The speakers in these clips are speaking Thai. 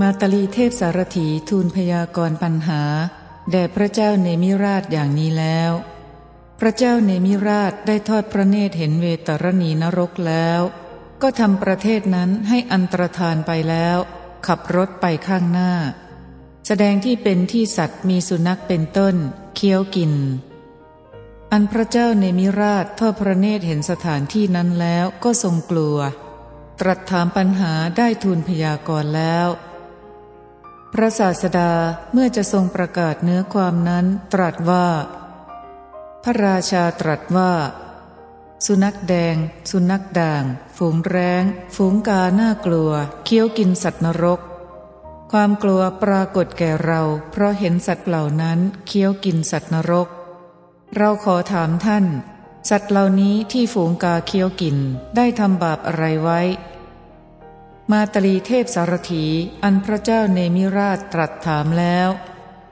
มาตลีเทพสารถีทูลพยากรปัญหา แด่พระเจ้าเนมิราชอย่างนี้แล้ว พระเจ้าเนมิราชได้ทอดพระเนตรเห็นเวตรณีนรกแล้ว ก็ทำประเทศนั้นให้อันตรธานไปแล้ว ขับรถไปข้างหน้า แสดงที่เป็นที่สัตว์มีสุนัขเป็นต้น เคี้ยวกิน อันพระเจ้าเนมิราชทอดพระเนตรเห็นสถานที่นั้นแล้วก็ทรงกลัว ตรัสถามปัญหาได้ทูลพยากรณ์แล้ว พระศาสดาเมื่อจะทรงประกาศเนื้อความนั้นตรัสว่า พระราชาตรัสว่า สุนัขแดง สุนัขด่าง ฝูงแรงฝูงกาหน้ากลัว เคี้ยวกินสัตว์นรก ความกลัวปรากฏแก่เรา เพราะเห็นสัตว์เหล่านั้นเคี้ยวกินสัตว์นรก เราขอถามท่าน สัตว์เหล่านี้ที่ฝูงกาเคี้ยวกินได้ทำบาปอะไรไว้ มาตลีเทพสารถีอันพระเจ้าเนมิราชตรัสถามแล้ว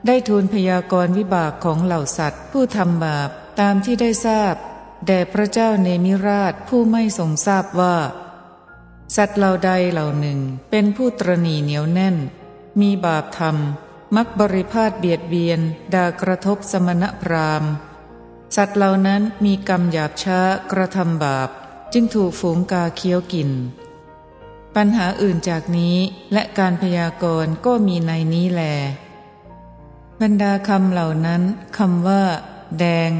ได้ทูลพยากรณ์วิบากของเหล่าสัตว์ ผู้ทำบาปตามที่ได้ทราบแด่พระเจ้าเนมิราชผู้ไม่ทรงทราบว่า สัตว์เหล่าใดเหล่าหนึ่งเป็นผู้ตรณีเหนียวแน่น มีบาปธรรมมักบริพาทเบียดเบียนด่ากระทบสมณพราหมณ์ สัตว์เหล่านั้นมีกรรมหยาบช้ากระทำบาป จึงถูกฝูงกาเคี้ยวกิน ปัญหาอื่นจากนี้และการพยากรณ์ก็มีในนี้แล บรรดาคำเหล่านั้นคำว่า แดง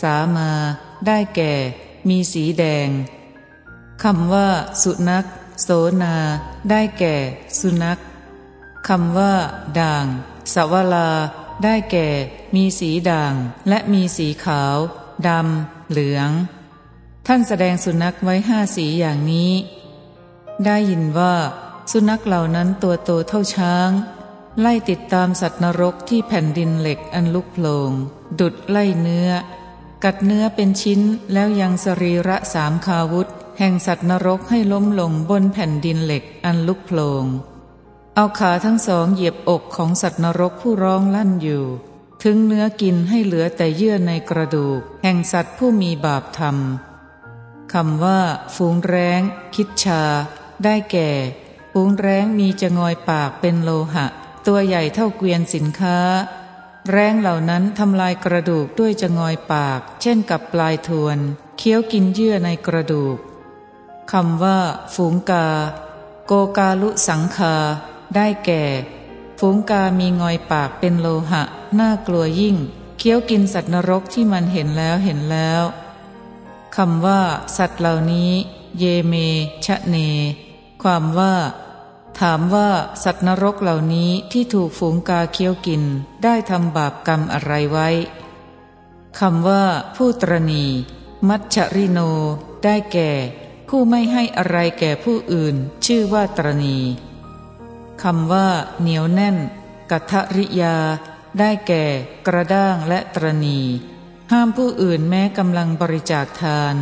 สามา ได้แก่ มีสีแดงคำว่า สุนัขโสนา ได้แก่ สุนัขคำว่า ด่าง สวลา ได้แก่ มีสีด่าง และมีสีขาวดำเหลือง ท่านแสดงสุนัขไว้ห้าสีอย่างนี้ ได้ยินว่า สุนัขเหล่านั้นตัวโตเท่าช้าง ไล่ติดตามสัตว์นรกที่แผ่นดินเหล็กอันลุกโผลงดุดไล่เนื้อ กัดเนื้อเป็นชิ้นแล้วยังสรีระสามคาวุธ แห่งสัตว์นรกให้ล้มลงบนแผ่นดินเหล็กอันลุกโผลงเอาขาทั้งสองเหยียบอกของสัตว์นรกผู้ร้องลั่นอยู่ ถึงเนื้อกินให้เหลือแต่เยื่อในกระดูก แห่งสัตว์ผู้มีบาปธรรมคำว่า ฝูงแร้ง คิดชา ได้แก่ฝูงแร้งมีจะงอยปากเป็นโลหะ ตัวใหญ่เท่าเกวียนสินค้า แร้งเหล่านั้นทำลายกระดูกด้วยจะงอยปาก เช่นกับปลายทวน เคี้ยวกินเยื่อในกระดูกคำว่า ฝูงกา โกกาลุสังคา ได้แก่ ฝูงกามีงอยปากเป็นโลหะ น่ากลัวยิ่ง เคี้ยวกินสัตว์นรกที่มันเห็นแล้วเห็นแล้วคำว่า สัตว์เหล่านี้ เยเม ชะเน ความว่า ถามว่าสัตว์นรกเหล่านี้ที่ถูกฝูงกาเคี้ยวกินได้ทำบาปกรรมอะไรไว้คำว่า ผู้ตรณีมัชชริโน ได้แก่ ผู้ไม่ให้อะไรแก่ผู้อื่น ชื่อว่าตรณีคำว่า เหนียวแน่น กัทริยา ได้แก่ กระด้างและตรณี ห้ามผู้อื่นแม้กำลังบริจาคทาน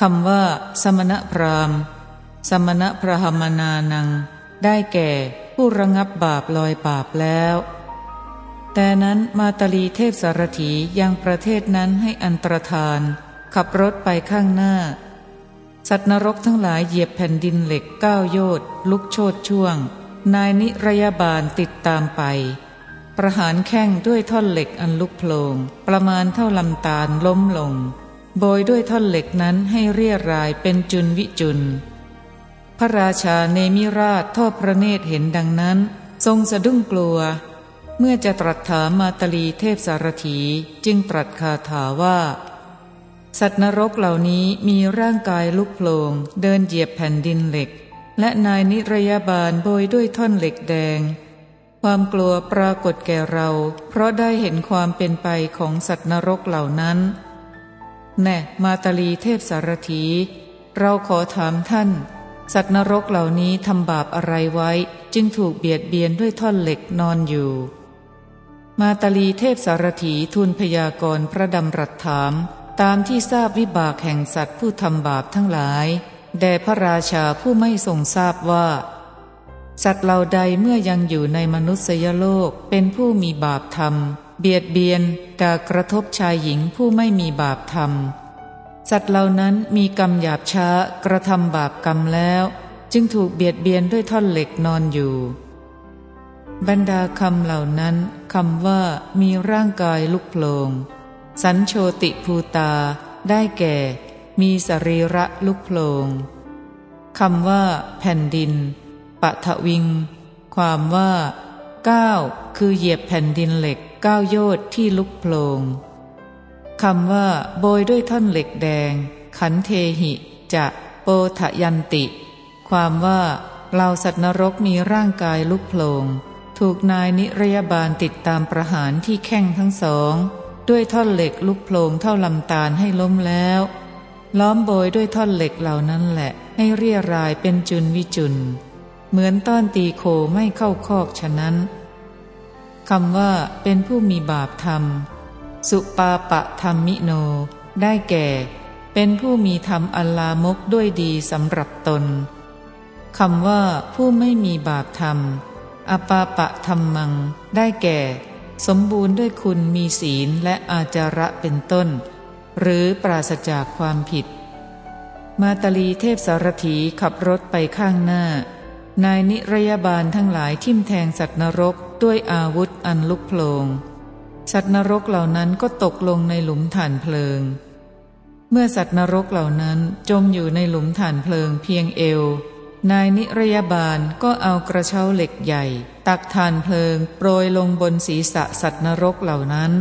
คำว่า สมณพราหมณ์ สมณพระหมนานัง ได้แก่ผู้ระงับบาปลอยบาปแล้ว แต่นั้นมาตลีเทพสารถียังประเทศนั้นให้อันตรธาน ขับรถไปข้างหน้า สัตว์นรกทั้งหลายเหยียบแผ่นดินเหล็กก้าวโยดลุกโชดช่วง นายนิรยาบาลติดตามไป ประหารแข้งด้วยท่อนเหล็กอันลุกโผลงประมาณเท่าลำตาลล้มลง โบยด้วยท่อนเหล็กนั้นให้เรียรายเป็นจุนวิจุน พระราชาเนมิราชทอดพระเนตรเห็นดังนั้น ทรงสะดุ้งกลัว เมื่อจะตรัสถามมาตลีเทพสารถีจึงตรัสคาถาว่า สัตว์นรกเหล่านี้มีร่างกายลุกโผลงเดินเหยียบแผ่นดินเหล็ก และนายนิรยาบาลโบยด้วยท่อนเหล็กแดง ความกลัวปรากฏแก่เรา เพราะได้เห็นความเป็นไปของสัตว์นรกเหล่านั้น แน่มาตลีเทพสารถี เราขอถามท่าน สัตว์นรกเหล่านี้ทำบาปอะไรไว้ จึงถูกเบียดเบียนด้วยท่อนเหล็กนอนอยู่ มาตาลีเทพสารถีทูลพยากรพระดำรัสถาม ตามที่ทราบวิบากแห่งสัตว์ผู้ทำบาปทั้งหลาย แด่พระราชาผู้ไม่ทรงทราบว่า สัตว์เหล่าใดเมื่อยังอยู่ในมนุษยโลกเป็นผู้มีบาปธรรมเบียดเบียนด่ากระทบชายหญิงผู้ไม่มีบาปธรรม สัตว์เหล่านั้นมีกรรมหยาบช้ากระทำบาปกรรมแล้ว จึงถูกเบียดเบียนด้วยท่อนเหล็กนอนอยู่ บรรดาคำเหล่านั้นคำว่ามีร่างกายลุกโผลง สัญโชติภูตา ได้แก่ มีสรีระลุกโผลงคำว่า แผ่นดินปะทวิง ความว่าก้าวคือเหยียบแผ่นดินเหล็กก้าวโยดที่ลุกโผลง คำว่า โบยด้วยท่อนเหล็กแดง ขันเทหิจะโปทยันติ ความว่าเราสัตว์นรกมีร่างกายลุกโผลงถูกนายนิรยาบาลติดตามประหารที่แข้งทั้งสอง ด้วยท่อนเหล็กลุกโผลงเท่าลำตาลให้ล้มแล้ว ล้อมโบยด้วยท่อนเหล็กเหล่านั้นแหละ ให้เรียรายเป็นจุนวิจุน เหมือนต้อนตีโคไม่เข้าคอกฉะนั้นคำว่าเป็นผู้มีบาปธรรม สุปาปะธรรมิโน ได้แก่ เป็นผู้มีธรรมอัลลามกด้วยดีสำหรับตนคำว่าผู้ไม่มีบาปธรรม อปาปะธรรมัง ได้แก่ สมบูรณ์ด้วยคุณมีศีลและอาจาระเป็นต้น หรือปราศจากความผิด มาตลีเทพสารถีขับรถไปข้างหน้า นายนิรยาบาลทั้งหลายทิ่มแทงสัตว์นรกด้วยอาวุธอันลุกโผลง สัตว์นรกเหล่านั้นก็ตกลงในหลุมฐานเพลิง เมื่อสัตว์นรกเหล่านั้นจมอยู่ในหลุมฐานเพลิงเพียงเอว นายนิรยาบาลก็เอากระเช้าเหล็กใหญ่ ตักฐานเพลิง โปรยลงบนศีรษะสัตว์นรกเหล่านั้น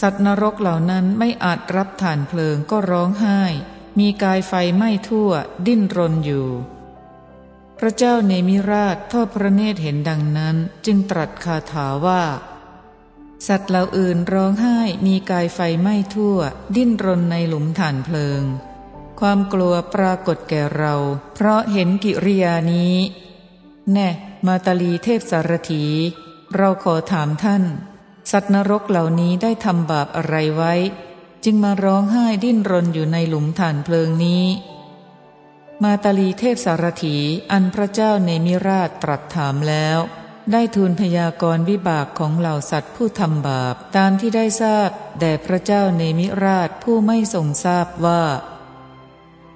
สัตว์นรกเหล่านั้นไม่อาจรับฐานเพลิงก็ร้องไห้ มีกายไฟไหม้ทั่ว ดิ้นรนอยู่ พระเจ้าเนมิราชทอดพระเนตรเห็นดังนั้นจึงตรัสคาถาว่า สัตว์เหล่าอื่นร้องไห้มีกายไฟไหม้ทั่ว ดิ้นรนในหลุมฐานเพลิง ความกลัวปรากฏแก่เรา เพราะเห็นกิริยานี้ แน่ มาตาลีเทพสารถี เราขอถามท่าน สัตว์นรกเหล่านี้ได้ทำบาปอะไรไว้ จึงมาร้องไห้ดิ้นรนอยู่ในหลุมฐานเพลิงนี้ มาตาลีเทพสารถีอันพระเจ้าเนมิราชตรัสถามแล้ว ได้ทูลพยากรณ์วิบากของเหล่าสัตว์ผู้ทำบาป ตามที่ได้ทราบแด่พระเจ้าเนมิราชผู้ไม่ทรงทราบว่า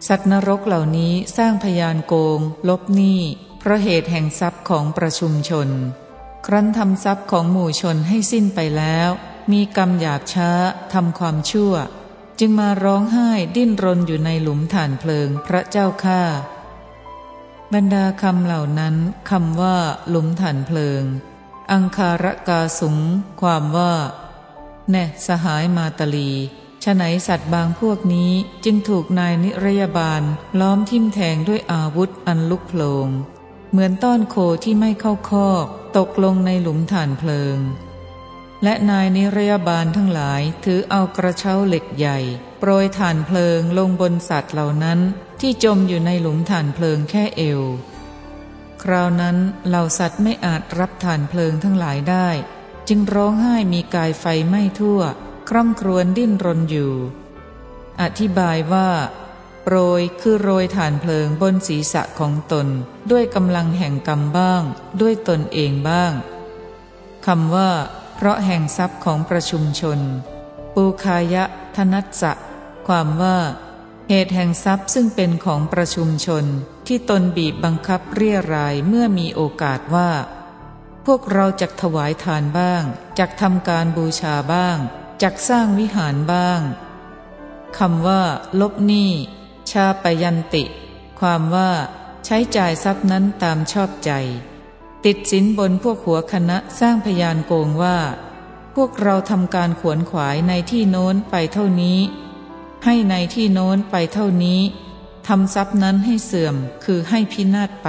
สัตว์นรกเหล่านี้สร้างพยานโกง ลบหนี้เพราะเหตุแห่งทรัพย์ของประชุมชน ครั้นทำทรัพย์ของหมู่ชนให้สิ้นไปแล้ว มีกรรมหยาบช้าทำความชั่ว จึงมาร้องไห้ดิ้นรนอยู่ในหลุมฐานเพลิงพระเจ้าข้า บรรดาคำเหล่านั้นคำว่าหลุมฐานเพลิง อังคารกาสุง ความว่า แน่สหายมาตลีฉไหนสัตว์บางพวกนี้จึงถูกนายนิรยาบาลล้อมทิ่มแทงด้วยอาวุธอันลุกโผลง เหมือนต้อนโคที่ไม่เข้าคอก ตกลงในหลุมฐานเพลิง และนายนิรยาบาลทั้งหลายถือเอากระเช้าเหล็กใหญ่ โปรยถ่านเพลิงลงบนสัตว์เหล่านั้น ที่จมอยู่ในหลุมถ่านเพลิงแค่เอว คราวนั้นเหล่าสัตว์ไม่อาจรับถ่านเพลิงทั้งหลายได้ จึงร้องไห้มีกายไฟไหม้ทั่ว คร่ำครวญดิ้นรนอยู่ อธิบายว่า โปรยคือโรยถ่านเพลิงบนศีรษะของตน ด้วยกำลังแห่งกรรมบ้าง ด้วยตนเองบ้างคำว่า เพราะแห่งทรัพย์ของประชุมชน ปูคายะธนัสสะความว่า เหตุแห่งทรัพย์ซึ่งเป็นของประชุมชน ที่ตนบีบบังคับเรียรายเมื่อมีโอกาสว่า พวกเราจักถวายทานบ้างจักทำการบูชาบ้างจักสร้างวิหารบ้างคำว่า ลบหนี้ชาปยันติ ความว่า ใช้จ่ายทรัพย์นั้นตามชอบใจ ติดสินบนพวกหัวคณะสร้างพยานโกงว่า พวกเราทำการขวนขวายในที่โน้นไปเท่านี้ ให้ในที่โน้นไปเท่านี้ทำทรัพย์นั้นให้เสื่อมคือให้พินาศไป